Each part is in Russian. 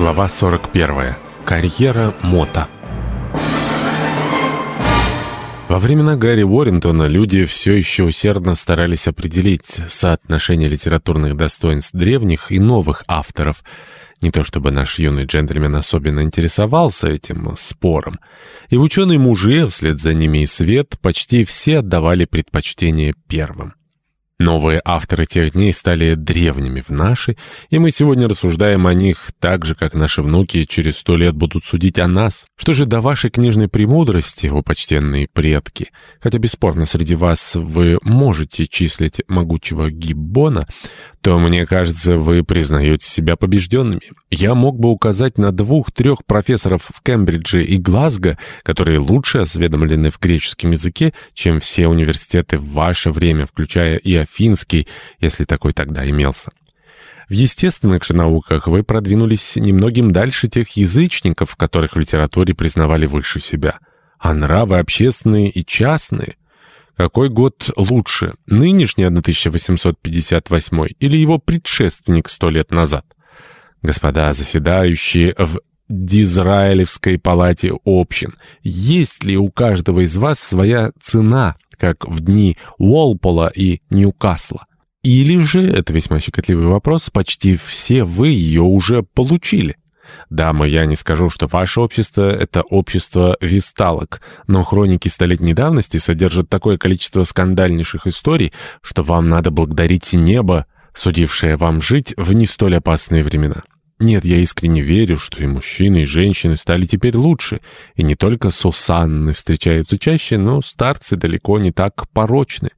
Глава 41. Карьера Мота. Во времена Гарри Уоррентона люди все еще усердно старались определить соотношение литературных достоинств древних и новых авторов. Не то чтобы наш юный джентльмен особенно интересовался этим спором. И ученые-мужи, вслед за ними и свет, почти все отдавали предпочтение первым. Новые авторы тех дней стали древними в наши, и мы сегодня рассуждаем о них так же, как наши внуки через сто лет будут судить о нас. Что же до вашей книжной премудрости, о почтенные предки? Хотя бесспорно среди вас вы можете числить могучего Гиббона, то, мне кажется, вы признаете себя побежденными. Я мог бы указать на двух-трех профессоров в Кембридже и Глазго, которые лучше осведомлены в греческом языке, чем все университеты в ваше время, включая и финский, если такой тогда имелся. В естественных же науках вы продвинулись немногим дальше тех язычников, которых в литературе признавали выше себя. А нравы общественные и частные? Какой год лучше, нынешний 1858 или его предшественник сто лет назад? Господа, заседающие в Дизраилевской палате общин, есть ли у каждого из вас своя цена, как в дни Уолпола и Ньюкасла. Или же, это весьма щекотливый вопрос, почти все вы ее уже получили. Дамы, я не скажу, что ваше общество — это общество висталок, но хроники столетней давности содержат такое количество скандальнейших историй, что вам надо благодарить небо, судившее вам жить в не столь опасные времена. Нет, я искренне верю, что и мужчины, и женщины стали теперь лучше, и не только Сусанны встречаются чаще, но старцы далеко не так порочны.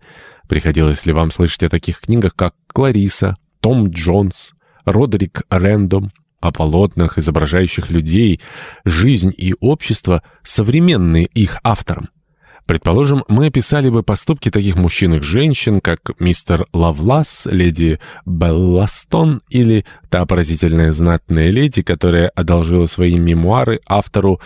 Приходилось ли вам слышать о таких книгах, как «Клариса», «Том Джонс», «Родерик Рэндом», о полотнах, изображающих людей, жизнь и общество, современные их авторам? Предположим, мы описали бы поступки таких мужчин и женщин, как мистер Лавлас, леди Белластон или та поразительная знатная леди, которая одолжила свои мемуары автору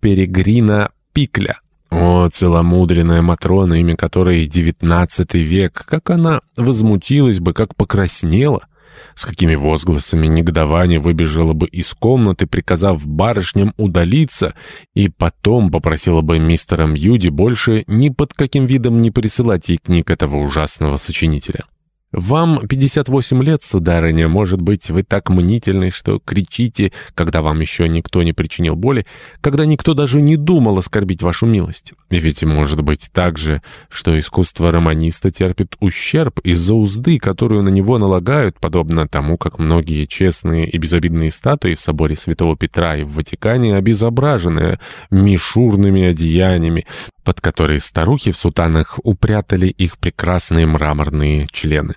Перегрина Пикля. О, целомудренная Матрона, имя которой девятнадцатый век, как она возмутилась бы, как покраснела! С какими возгласами негодования выбежала бы из комнаты, приказав барышням удалиться, и потом попросила бы мистера Мьюди больше ни под каким видом не присылать ей книг этого ужасного сочинителя. Вам 58 лет, сударыня, может быть, вы так мнительны, что кричите, когда вам еще никто не причинил боли, когда никто даже не думал оскорбить вашу милость. И ведь может быть так же, что искусство романиста терпит ущерб из-за узды, которую на него налагают, подобно тому, как многие честные и безобидные статуи в соборе Святого Петра и в Ватикане обезображены мишурными одеяниями, под которые старухи в сутанах упрятали их прекрасные мраморные члены.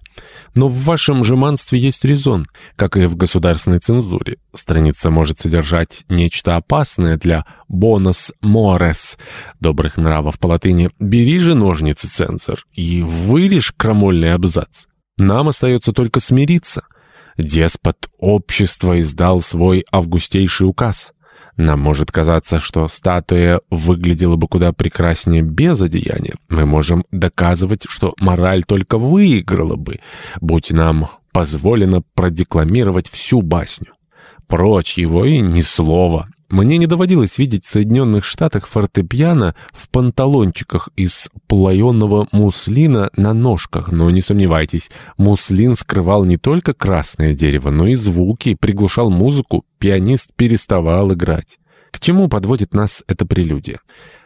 Но в вашем жеманстве есть резон, как и в государственной цензуре. Страница может содержать нечто опасное для «бонус морес» добрых нравов по латыни. Бери же ножницы, цензор, и вырежь крамольный абзац. Нам остается только смириться. Деспот общества издал свой августейший указ — нам может казаться, что статуя выглядела бы куда прекраснее без одеяния. Мы можем доказывать, что мораль только выиграла бы, будь нам позволено продекламировать всю басню. Прочь его и ни слова. Мне не доводилось видеть в Соединенных Штатах фортепиано в панталончиках из плаенного муслина на ножках, но не сомневайтесь, муслин скрывал не только красное дерево, но и звуки, приглушал музыку, пианист переставал играть. К чему подводит нас эта прелюдия?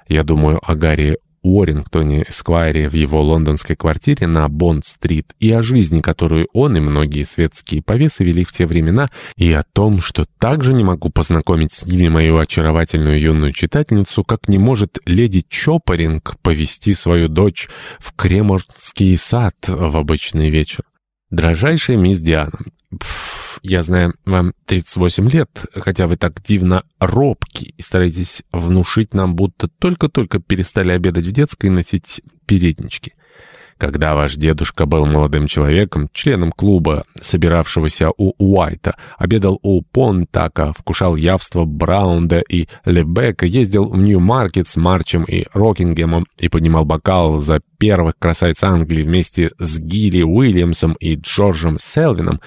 Я думаю о Гарри Уоррингтоне Эсквайре в его лондонской квартире на Бонд-стрит и о жизни, которую он и многие светские повесы вели в те времена, и о том, что также не могу познакомить с ними мою очаровательную юную читательницу, как не может леди Чопоринг повести свою дочь в Креморский сад в обычный вечер. Дрожайшая мисс Диана, Пф, я знаю, вам 38 лет, хотя вы так дивно робки и стараетесь внушить нам, будто только-только перестали обедать в детской и носить переднички. Когда ваш дедушка был молодым человеком, членом клуба, собиравшегося у Уайта, обедал у Понтака, вкушал явство Браунда и Лебека, ездил в Нью-Маркет с Марчем и Рокингемом и поднимал бокал за первых красавиц Англии вместе с Гилли Уильямсом и Джорджем Селвином,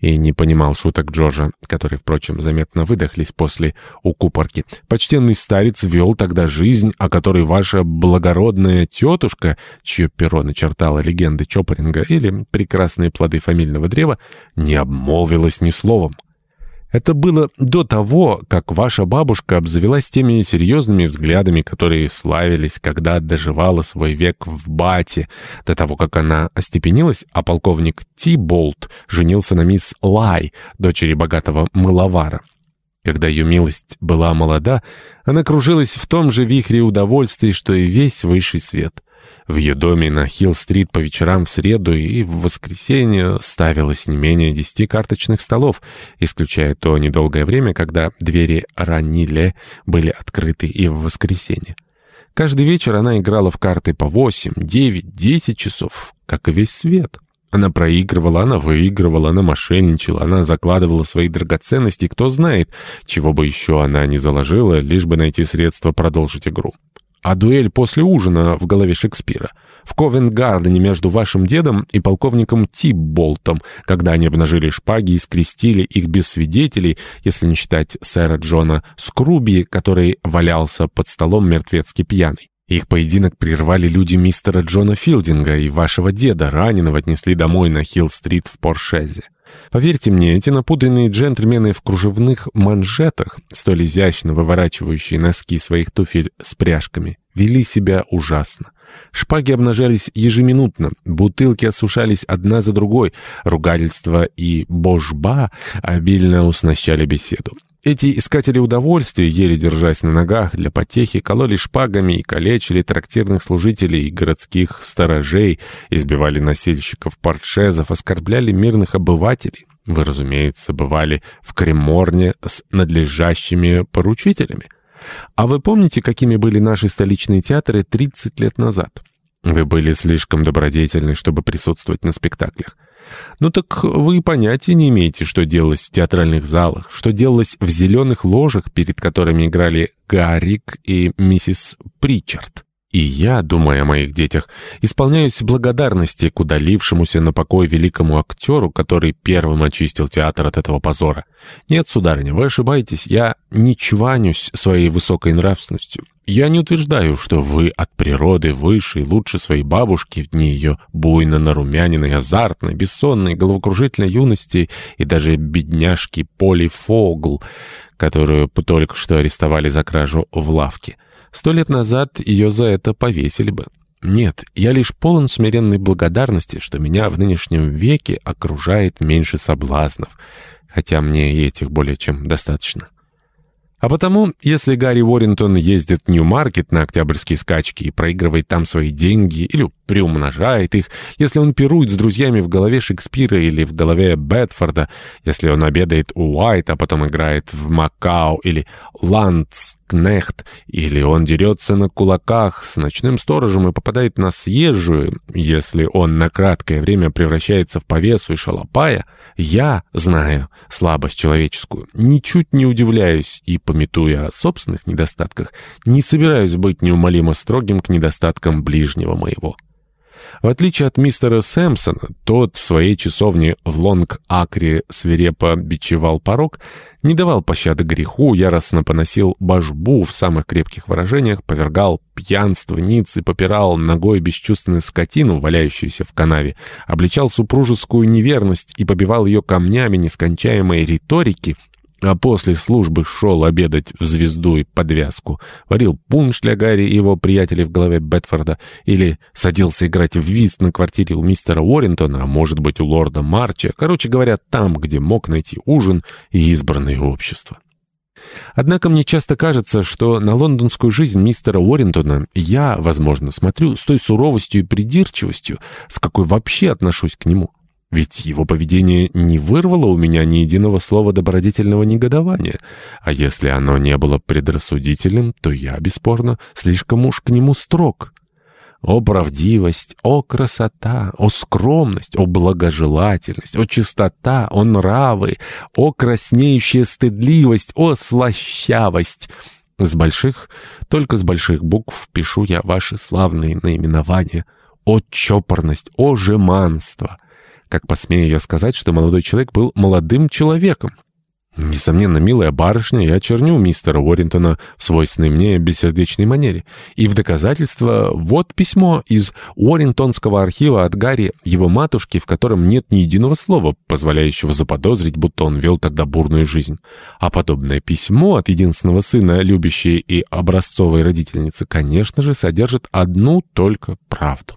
и не понимал шуток Джорджа, которые, впрочем, заметно выдохлись после укупорки. Почтенный старец вел тогда жизнь, о которой ваша благородная тетушка, чье перо начертала легенды Чопоринга или прекрасные плоды фамильного древа, не обмолвилась ни словом. Это было до того, как ваша бабушка обзавелась теми серьезными взглядами, которые славились, когда доживала свой век в Бате, до того, как она остепенилась, а полковник Ти Болт женился на мисс Лай, дочери богатого мыловара. Когда ее милость была молода, она кружилась в том же вихре удовольствий, что и весь высший свет. В ее доме на Хилл-стрит по вечерам в среду и в воскресенье ставилось не менее десяти карточных столов, исключая то недолгое время, когда двери Раниле были открыты и в воскресенье. Каждый вечер она играла в карты по восемь, девять, десять часов, как и весь свет. Она проигрывала, она выигрывала, она мошенничала, она закладывала свои драгоценности, кто знает, чего бы еще она не заложила, лишь бы найти средства продолжить игру а дуэль после ужина в голове Шекспира. В Ковенгардене между вашим дедом и полковником Тибболтом, когда они обнажили шпаги и скрестили их без свидетелей, если не считать сэра Джона Скруби, который валялся под столом мертвецки пьяный. Их поединок прервали люди мистера Джона Филдинга и вашего деда, раненого отнесли домой на Хилл-стрит в Поршезе. Поверьте мне, эти напудренные джентльмены в кружевных манжетах, столь изящно выворачивающие носки своих туфель с пряжками, вели себя ужасно. Шпаги обнажались ежеминутно, бутылки осушались одна за другой, ругательства и божба обильно уснащали беседу. Эти искатели удовольствия, еле держась на ногах для потехи, кололи шпагами и калечили трактирных служителей и городских сторожей, избивали носильщиков портшезов, оскорбляли мирных обывателей. Вы, разумеется, бывали в Креморне с надлежащими поручителями. А вы помните, какими были наши столичные театры 30 лет назад? Вы были слишком добродетельны, чтобы присутствовать на спектаклях. Ну так вы понятия не имеете, что делалось в театральных залах, что делалось в зеленых ложах, перед которыми играли Гаррик и миссис Причард. И я, думая о моих детях, исполняюсь благодарности к удалившемуся на покой великому актеру, который первым очистил театр от этого позора. Нет, сударыня, вы ошибаетесь, я не чванюсь своей высокой нравственностью. Я не утверждаю, что вы от природы выше и лучше своей бабушки в дни ее буйно нарумяненной, азартной, бессонной, головокружительной юности и даже бедняжки Поли Фогл, которую только что арестовали за кражу в лавке. Сто лет назад ее за это повесили бы. Нет, я лишь полон смиренной благодарности, что меня в нынешнем веке окружает меньше соблазнов, хотя мне и этих более чем достаточно. А потому, если Гарри Уоррентон ездит в Нью-Маркет на октябрьские скачки и проигрывает там свои деньги или приумножает их, если он пирует с друзьями в голове Шекспира или в голове Бетфорда, если он обедает у Уайта, а потом играет в Макао или Ландскнехт, или он дерется на кулаках с ночным сторожем и попадает на съезжую, если он на краткое время превращается в повесу и шалопая, я, знаю слабость человеческую, ничуть не удивляюсь и пометуя о собственных недостатках, не собираюсь быть неумолимо строгим к недостаткам ближнего моего. В отличие от мистера Сэмпсона, тот в своей часовне в Лонг-Акре свирепо бичевал порог, не давал пощады греху, яростно поносил башбу в самых крепких выражениях, повергал пьянство ниц и попирал ногой бесчувственную скотину, валяющуюся в канаве, обличал супружескую неверность и побивал ее камнями нескончаемой риторики — а после службы шел обедать в звезду и подвязку, варил пунш для Гарри и его приятелей в голове Бетфорда, или садился играть в вист на квартире у мистера Уоррентона, а может быть у лорда Марча, короче говоря, там, где мог найти ужин и избранное общество. Однако мне часто кажется, что на лондонскую жизнь мистера Уоррентона я, возможно, смотрю с той суровостью и придирчивостью, с какой вообще отношусь к нему. Ведь его поведение не вырвало у меня ни единого слова добродетельного негодования. А если оно не было предрассудительным, то я, бесспорно, слишком уж к нему строг. О правдивость, о красота, о скромность, о благожелательность, о чистота, о нравы, о краснеющая стыдливость, о слащавость. С больших, только с больших букв пишу я ваши славные наименования. О чопорность, о жеманство — Как посмею я сказать, что молодой человек был молодым человеком? Несомненно, милая барышня, я черню мистера Уоррентона в свойственной мне бессердечной манере. И в доказательство вот письмо из Уоррентонского архива от Гарри, его матушки, в котором нет ни единого слова, позволяющего заподозрить, будто он вел тогда бурную жизнь. А подобное письмо от единственного сына, любящей и образцовой родительницы, конечно же, содержит одну только правду.